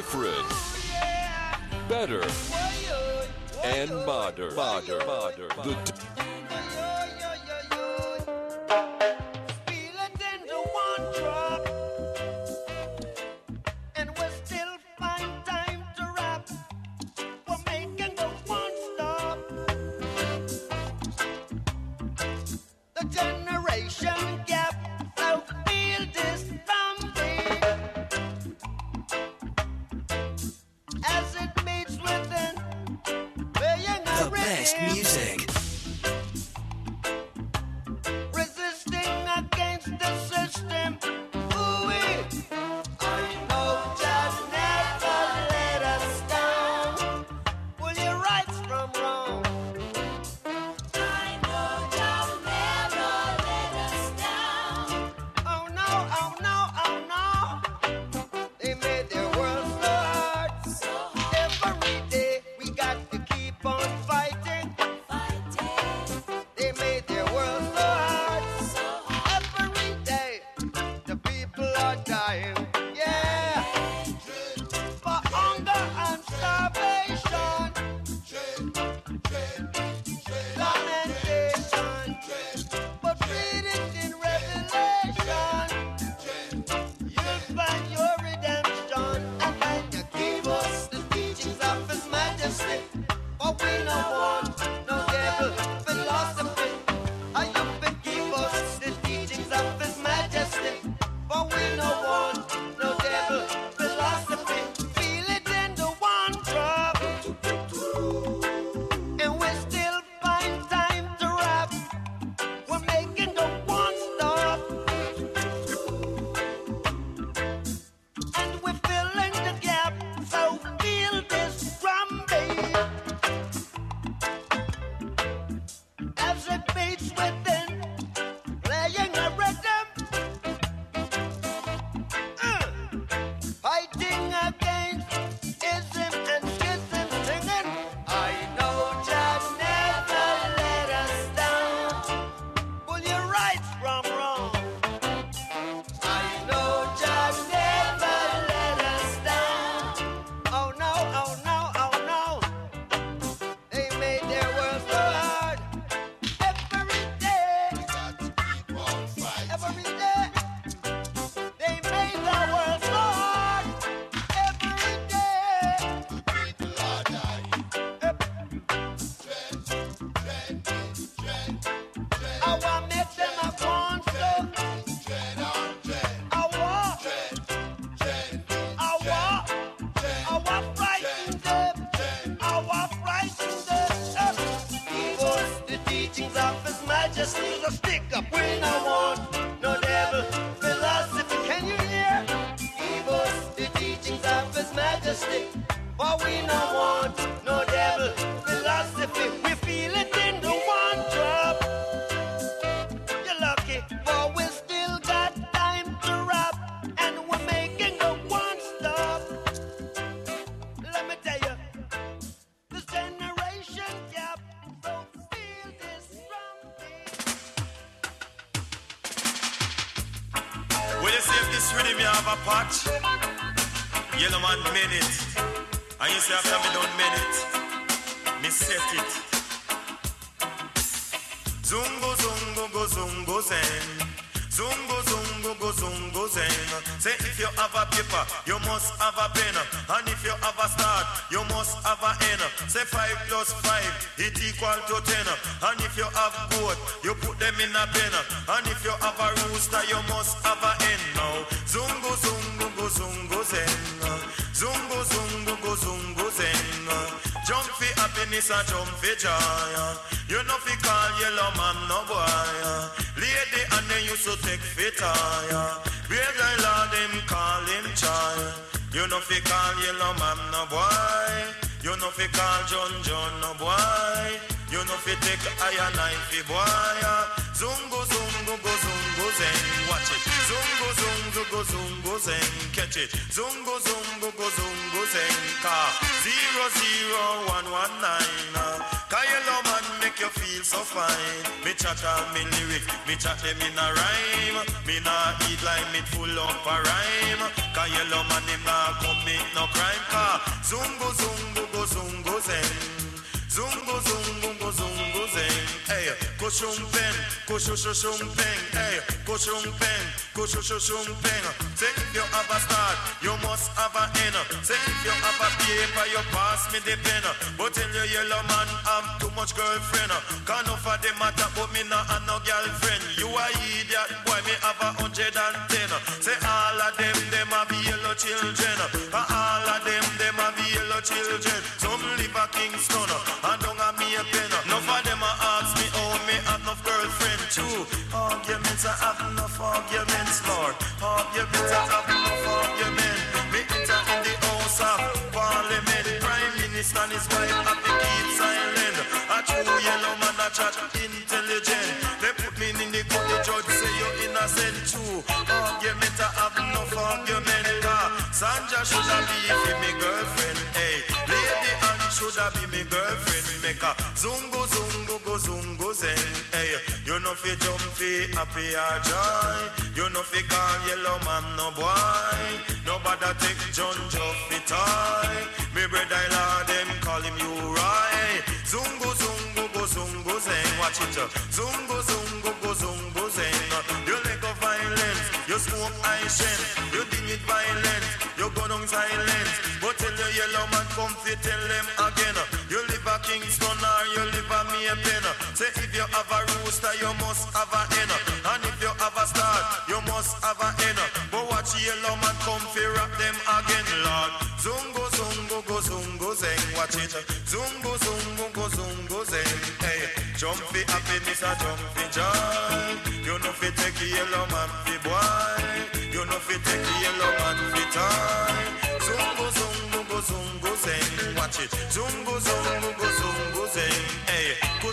different, better, and modern. Modern. Modern. best music. is a stick up when I want no devil philosophy. Can you hear? Give us the teachings of His Majesty, for we no want no devil philosophy. We Zungo zungo go zungo zen. Zungo zungo go zungo zen. Say if you have a paper, you must have a pen. And if you have a start, you must have a end. Say five plus five, it equal to ten. And if you have goat, you put them in a pen. And if you have a rooster, you must have a end now. Zungo zungo go zungo zen. Zungo, zungo, go, zungo, zing. Jump fi happiness and jump fi joy. You know fi call yellow man no boy. Lady and they used to take fi higher. Brave thy lord him call him child. You know fi call yellow man no boy. You know fi call John John no boy. You know fi take iron knife fi boy. Zungo, zungo, go, zungo, zeng, watch it. Zungo, zungo, go, zungo, zeng, catch it. Zungo, zungo, go, zungo, zeng, car. Zero, zero, one, one, nine. Uh. Kyle man make you feel so fine. Me chatter me lyric, me chatter me na rhyme. Me na eat like me full up a rhyme. Kyle man him na commit no crime, car. Zungo, zungo, go, zungo, zeng. Zungo, zungo. Hey, kushumpen, kushushumpen. Hey, kushumpen, kushushumpen. Say if you have a start, you must have a end. Say if you have a paper, you pass me the pen. But tell you yellow man, I'm too much girlfriend. Can't no for them matter, but me not have no girlfriend. You a idiot, boy, me have a hundred and ten. Say all of them, them have yellow children. All of them, them have yellow children. Sandra should have be girlfriend. Lady Anne should have be girlfriend. A zungo zungo go zungo zen. Know fi jump fi happy or joy. You know fi call yellow man no boy. Nobody take John Joff fi toy. Me brother Lord them call him you right. Zungo zungo go zungo zen. Watch it. Zungo zungo go zungo zen. You let go violence. You smoke ice You deal with violence. You go down silence. But tell your yellow man come fi tell them again. You live a Kingston have a rooster, you must have a hen. And if you have a star, you must have a hen. But watch yellow man come fi rap them again, Lord. Zungo zungo go zungo zeng. Watch it. Zungo zungo go zungo zeng. Hey, jump fi happiness or jump fi joy. You know fi take yellow man fi boy. You know fi take yellow man fi toy. Zungo zungo go zungo zeng. Watch it. Zungo zungo go zungo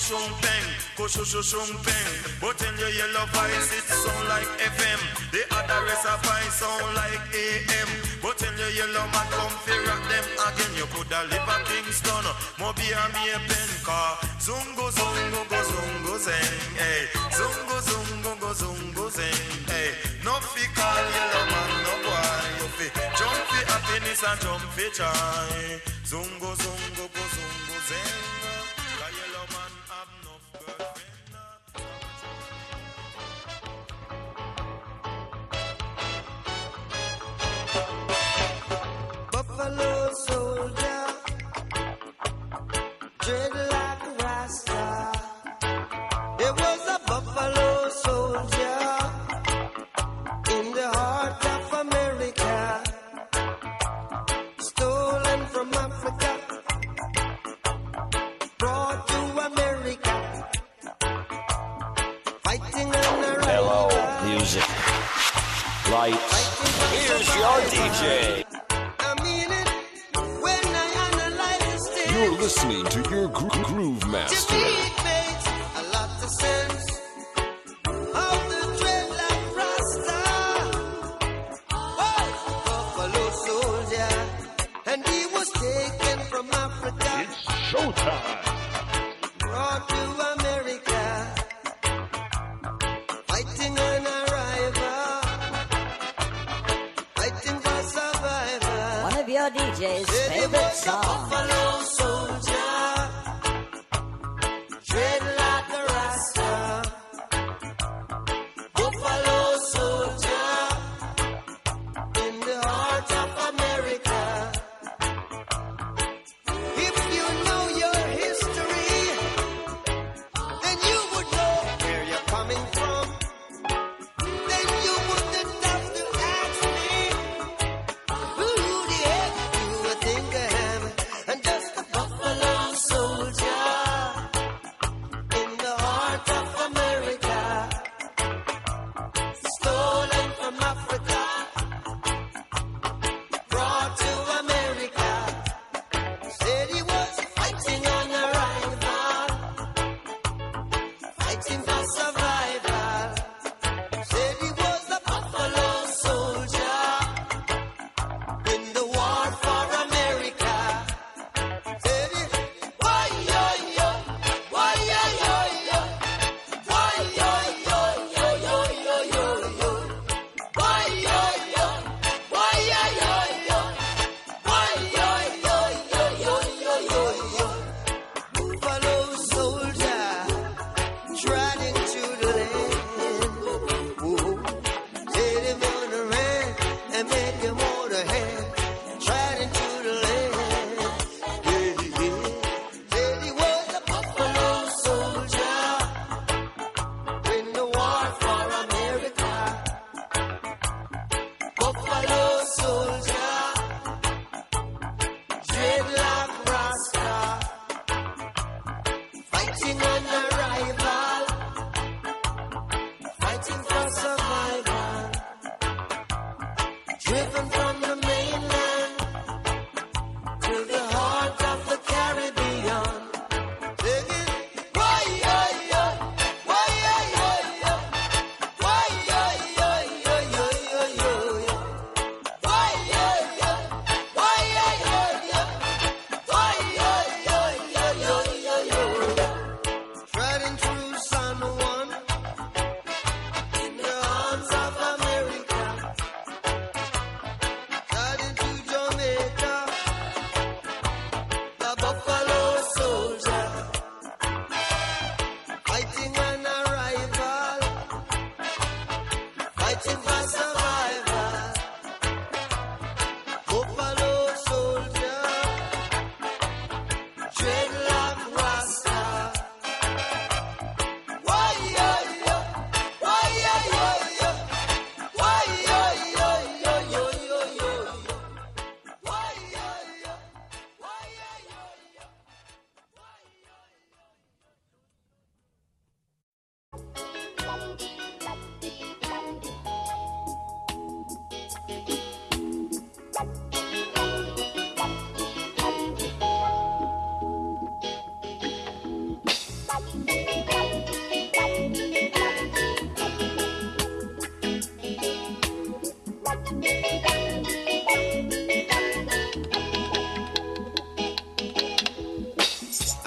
zeng. Hey, kushung peng, kushushung peng. But in your yellow voice it sound like FM. The other rest of voice sound like AM. But in your yellow man come fi rock them again. You coulda live a Kingston, Moby and me a pen car. Zungo zungo go zungo zeng. Hey, zungo zungo go zungo zeng. Hey, no fi call yellow man no boy. You fi jump fi happiness and jump fi joy. Zungo zungo go zungo zeng. Brought to America, fighting on the Hello, music. Lights. Here's your. DJ. I mean it when I analyze the. You're listening to your gro- groove To master.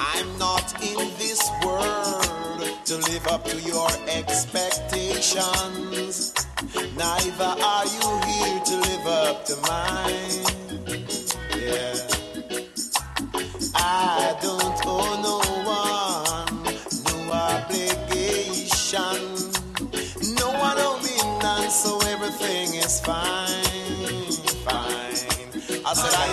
I'm not in this world to live up to your expectations. Neither are you here to live up to mine. Yeah. I don't owe no one, no obligation. No one owe me none, so everything is fine, fine. I said I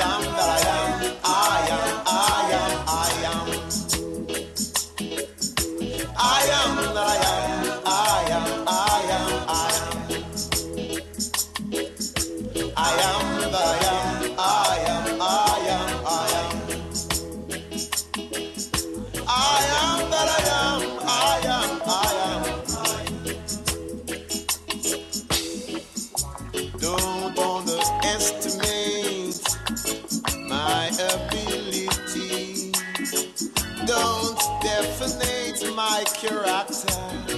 side.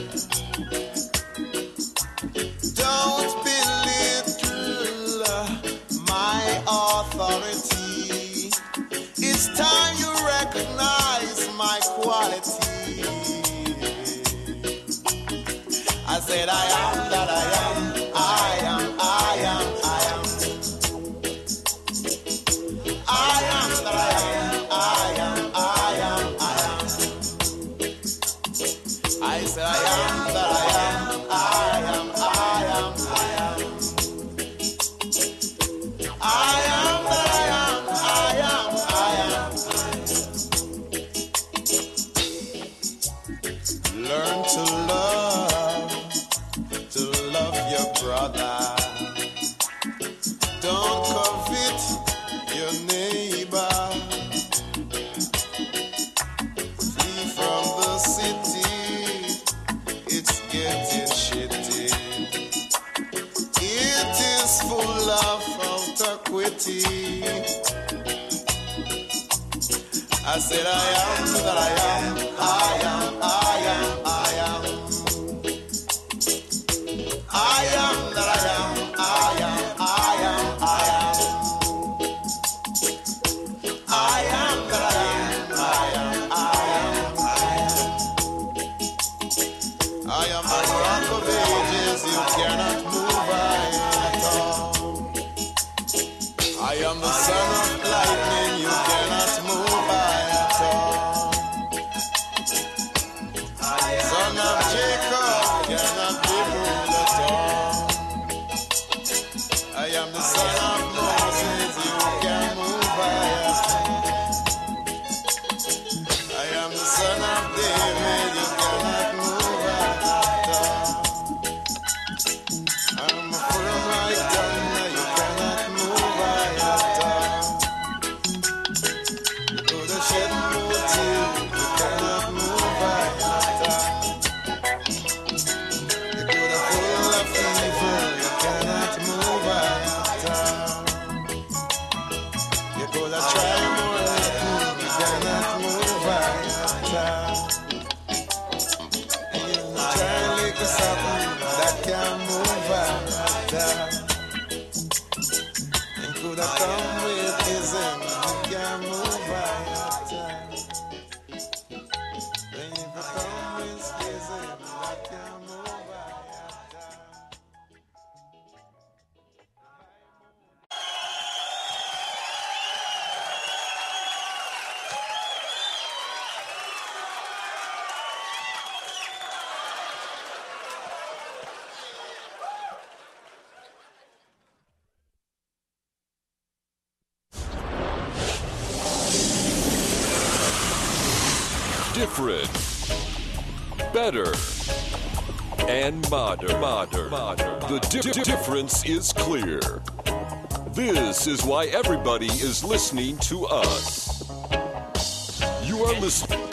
different, better, and modern. modern. modern. The di- difference is clear. This is why everybody is listening to us. You are listening.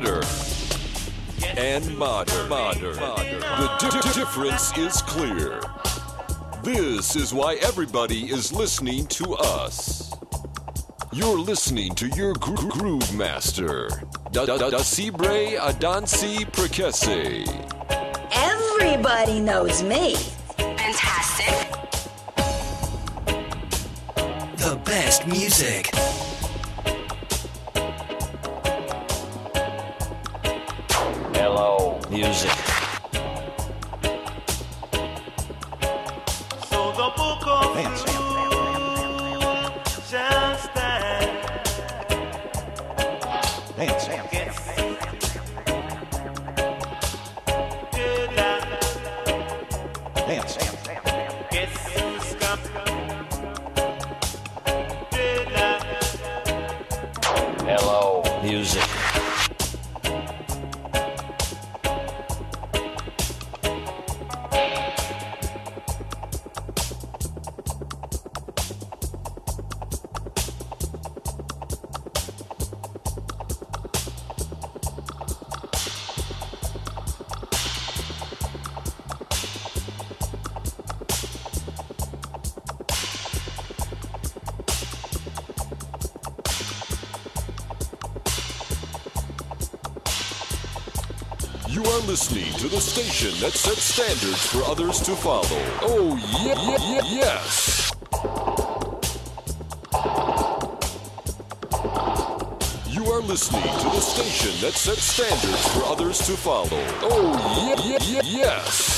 better and modern. modern. The di- difference is clear. This is why everybody is listening to us. You're listening to your gro- groove master, Da Da Da Sibre Adansi Prekese. Everybody knows me. Fantastic. The best music. music. Listening to the station that sets standards for others to follow. Oh, yeah, yeah, yeah, yes. You are listening to the station that sets standards for others to follow. Oh, yeah, yeah, yeah, yes.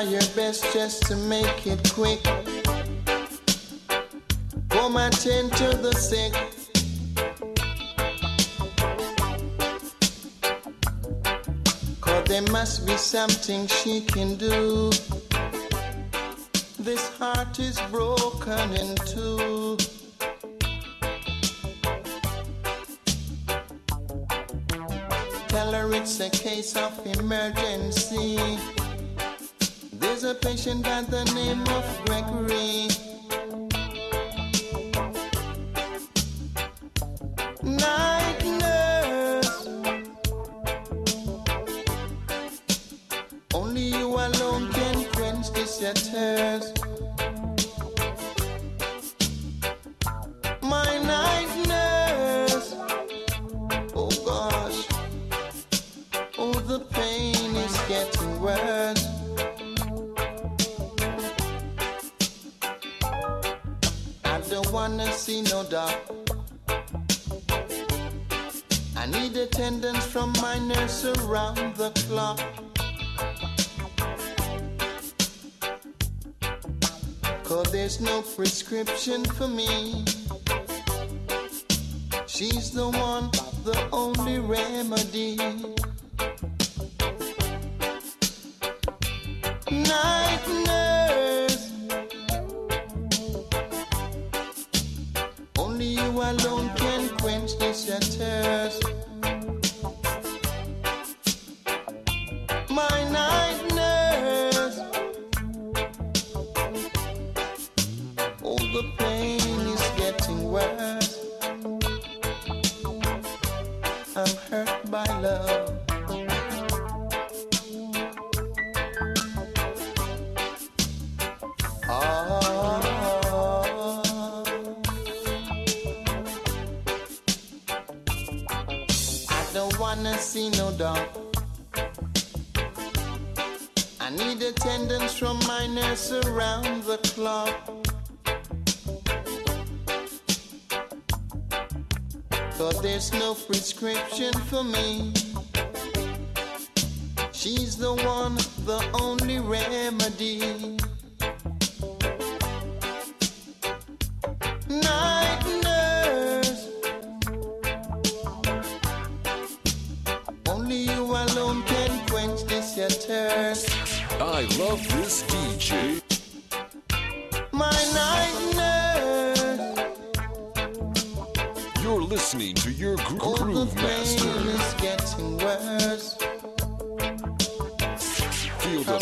Try your best just to make it quick. Come attend to the sick. Cause there must be something she can do. This heart is broken in two. Tell her it's a case of emergency. There's a patient by the name of Gregory. Cause there's no prescription for me. She's the one, the only remedy. Wanna see no dog. I need attendance from my nurse around the clock. Cause there's no prescription for me. She's the one, the only remedy.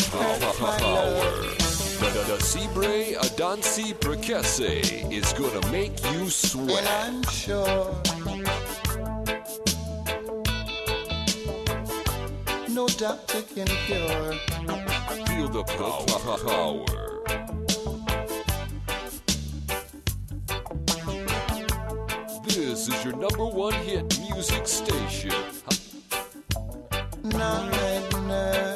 Power. power. The, Cibre Adansi Prekese is gonna make you sweat. I'm sure no doctor can cure. Feel the power. power. This is your number one hit music station. Night